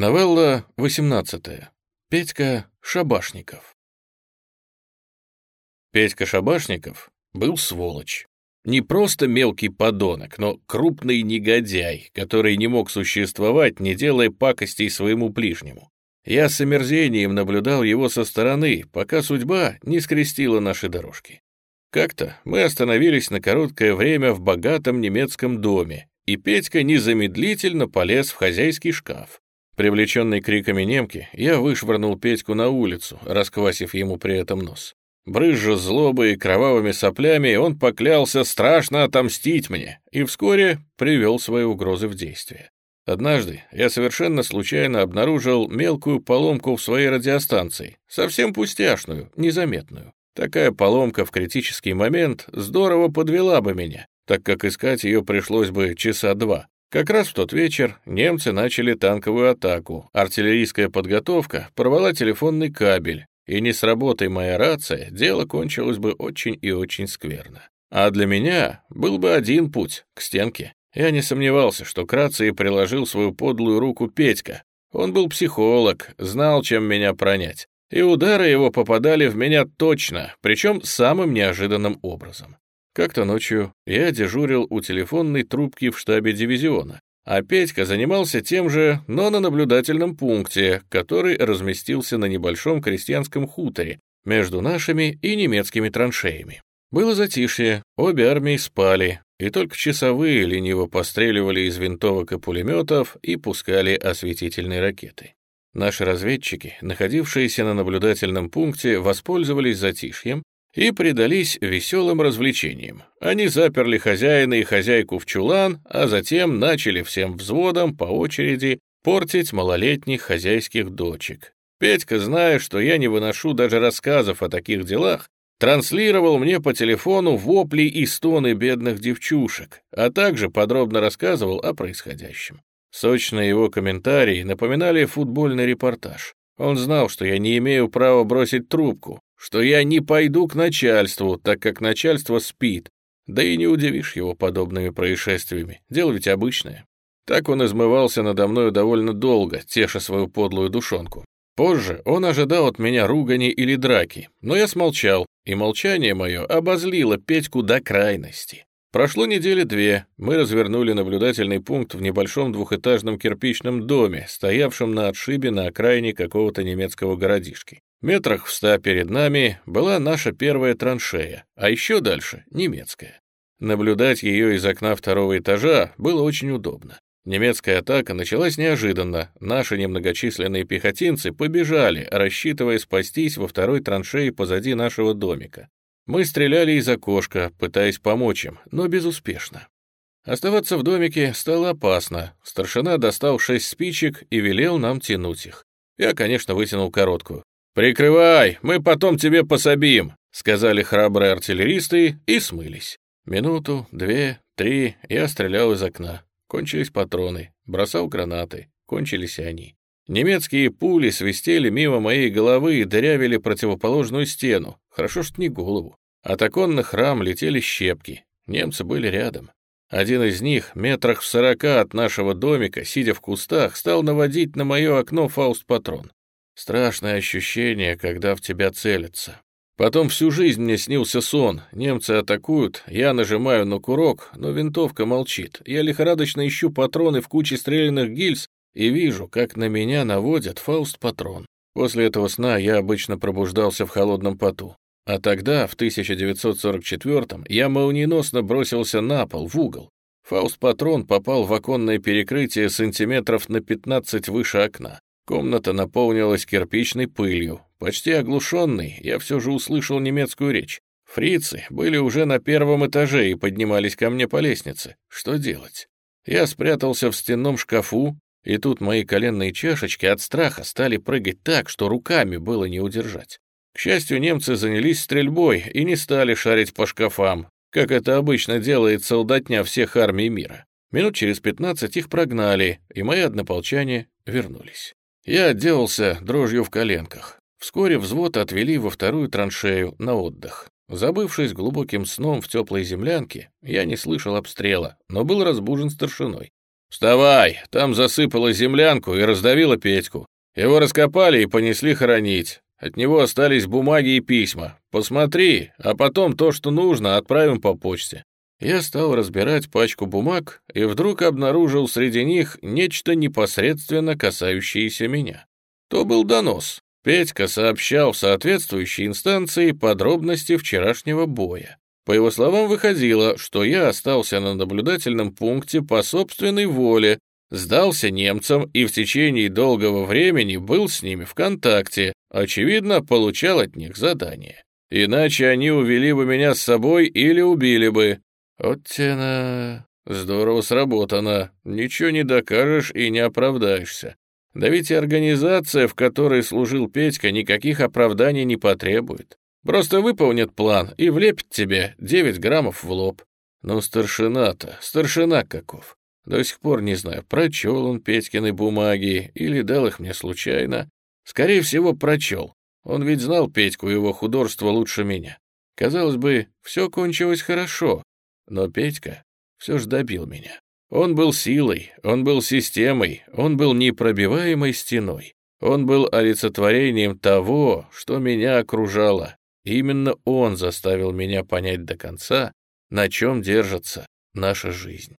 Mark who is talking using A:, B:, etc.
A: Новелла 18. Петька Шабашников. Петька Шабашников был сволочь. Не просто мелкий подонок, но крупный негодяй, который не мог существовать, не делая пакостей своему ближнему. Я с омерзением наблюдал его со стороны, пока судьба не скрестила наши дорожки. Как-то мы остановились на короткое время в богатом немецком доме, и Петька незамедлительно полез в хозяйский шкаф. Привлеченный криками немки, я вышвырнул Петьку на улицу, расквасив ему при этом нос. Брызжа злобой и кровавыми соплями, он поклялся страшно отомстить мне и вскоре привел свои угрозы в действие. Однажды я совершенно случайно обнаружил мелкую поломку в своей радиостанции, совсем пустяшную, незаметную. Такая поломка в критический момент здорово подвела бы меня, так как искать ее пришлось бы часа два. Как раз в тот вечер немцы начали танковую атаку, артиллерийская подготовка порвала телефонный кабель, и не сработай моя рация, дело кончилось бы очень и очень скверно. А для меня был бы один путь — к стенке. Я не сомневался, что к рации приложил свою подлую руку Петька. Он был психолог, знал, чем меня пронять. И удары его попадали в меня точно, причем самым неожиданным образом. Как-то ночью я дежурил у телефонной трубки в штабе дивизиона, а Петька занимался тем же, но на наблюдательном пункте, который разместился на небольшом крестьянском хуторе между нашими и немецкими траншеями. Было затишье, обе армии спали, и только часовые лениво постреливали из винтовок и пулеметов и пускали осветительные ракеты. Наши разведчики, находившиеся на наблюдательном пункте, воспользовались затишьем и предались веселым развлечениям. Они заперли хозяина и хозяйку в чулан, а затем начали всем взводом по очереди портить малолетних хозяйских дочек. Петька, зная, что я не выношу даже рассказов о таких делах, транслировал мне по телефону вопли и стоны бедных девчушек, а также подробно рассказывал о происходящем. Сочные его комментарии напоминали футбольный репортаж. Он знал, что я не имею права бросить трубку, что я не пойду к начальству, так как начальство спит, да и не удивишь его подобными происшествиями, дело ведь обычное. Так он измывался надо мною довольно долго, теша свою подлую душонку. Позже он ожидал от меня ругани или драки, но я смолчал, и молчание мое обозлило Петьку до крайности. Прошло недели две, мы развернули наблюдательный пункт в небольшом двухэтажном кирпичном доме, стоявшем на отшибе на окраине какого-то немецкого городишки. Метрах в ста перед нами была наша первая траншея, а еще дальше — немецкая. Наблюдать ее из окна второго этажа было очень удобно. Немецкая атака началась неожиданно. Наши немногочисленные пехотинцы побежали, рассчитывая спастись во второй траншеи позади нашего домика. Мы стреляли из окошка, пытаясь помочь им, но безуспешно. Оставаться в домике стало опасно. Старшина достал шесть спичек и велел нам тянуть их. Я, конечно, вытянул короткую. «Прикрывай, мы потом тебе пособим», — сказали храбрые артиллеристы и смылись. Минуту, две, три я стрелял из окна. Кончились патроны, бросал гранаты, кончились они. Немецкие пули свистели мимо моей головы и дырявили противоположную стену, хорошо что не голову. От оконных рам летели щепки, немцы были рядом. Один из них, метрах в сорока от нашего домика, сидя в кустах, стал наводить на мое окно фауст-патрон. Страшное ощущение, когда в тебя целятся. Потом всю жизнь мне снился сон. Немцы атакуют, я нажимаю на курок, но винтовка молчит. Я лихорадочно ищу патроны в куче стрелянных гильз и вижу, как на меня наводят фауст-патрон. После этого сна я обычно пробуждался в холодном поту. А тогда, в 1944-м, я молниеносно бросился на пол, в угол. Фауст-патрон попал в оконное перекрытие сантиметров на 15 выше окна. Комната наполнилась кирпичной пылью. Почти оглушенный, я все же услышал немецкую речь. Фрицы были уже на первом этаже и поднимались ко мне по лестнице. Что делать? Я спрятался в стенном шкафу, и тут мои коленные чашечки от страха стали прыгать так, что руками было не удержать. К счастью, немцы занялись стрельбой и не стали шарить по шкафам, как это обычно делает солдатня всех армий мира. Минут через пятнадцать их прогнали, и мои однополчане вернулись. Я отделался дрожью в коленках. Вскоре взвод отвели во вторую траншею на отдых. Забывшись глубоким сном в теплой землянке, я не слышал обстрела, но был разбужен старшиной. «Вставай, там засыпало землянку и раздавило Петьку. Его раскопали и понесли хоронить. От него остались бумаги и письма. Посмотри, а потом то, что нужно, отправим по почте». Я стал разбирать пачку бумаг и вдруг обнаружил среди них нечто непосредственно касающееся меня. То был донос. Петька сообщал в соответствующей инстанции подробности вчерашнего боя. По его словам, выходило, что я остался на наблюдательном пункте по собственной воле, сдался немцам и в течение долгого времени был с ними в контакте, очевидно, получал от них задания. Иначе они увели бы меня с собой или убили бы. Вот тена... Здорово сработано. Ничего не докажешь и не оправдаешься. Да ведь и организация, в которой служил Петька, никаких оправданий не потребует. Просто выполнит план и влепит тебе 9 граммов в лоб. Но старшина-то, старшина каков. До сих пор не знаю, прочел он Петькины бумаги или дал их мне случайно. Скорее всего, прочел. Он ведь знал Петьку и его художество лучше меня. Казалось бы, все кончилось хорошо, но Петька все же добил меня. Он был силой, он был системой, он был непробиваемой стеной. Он был олицетворением того, что меня окружало. Именно он заставил меня понять до конца, на чем держится наша жизнь.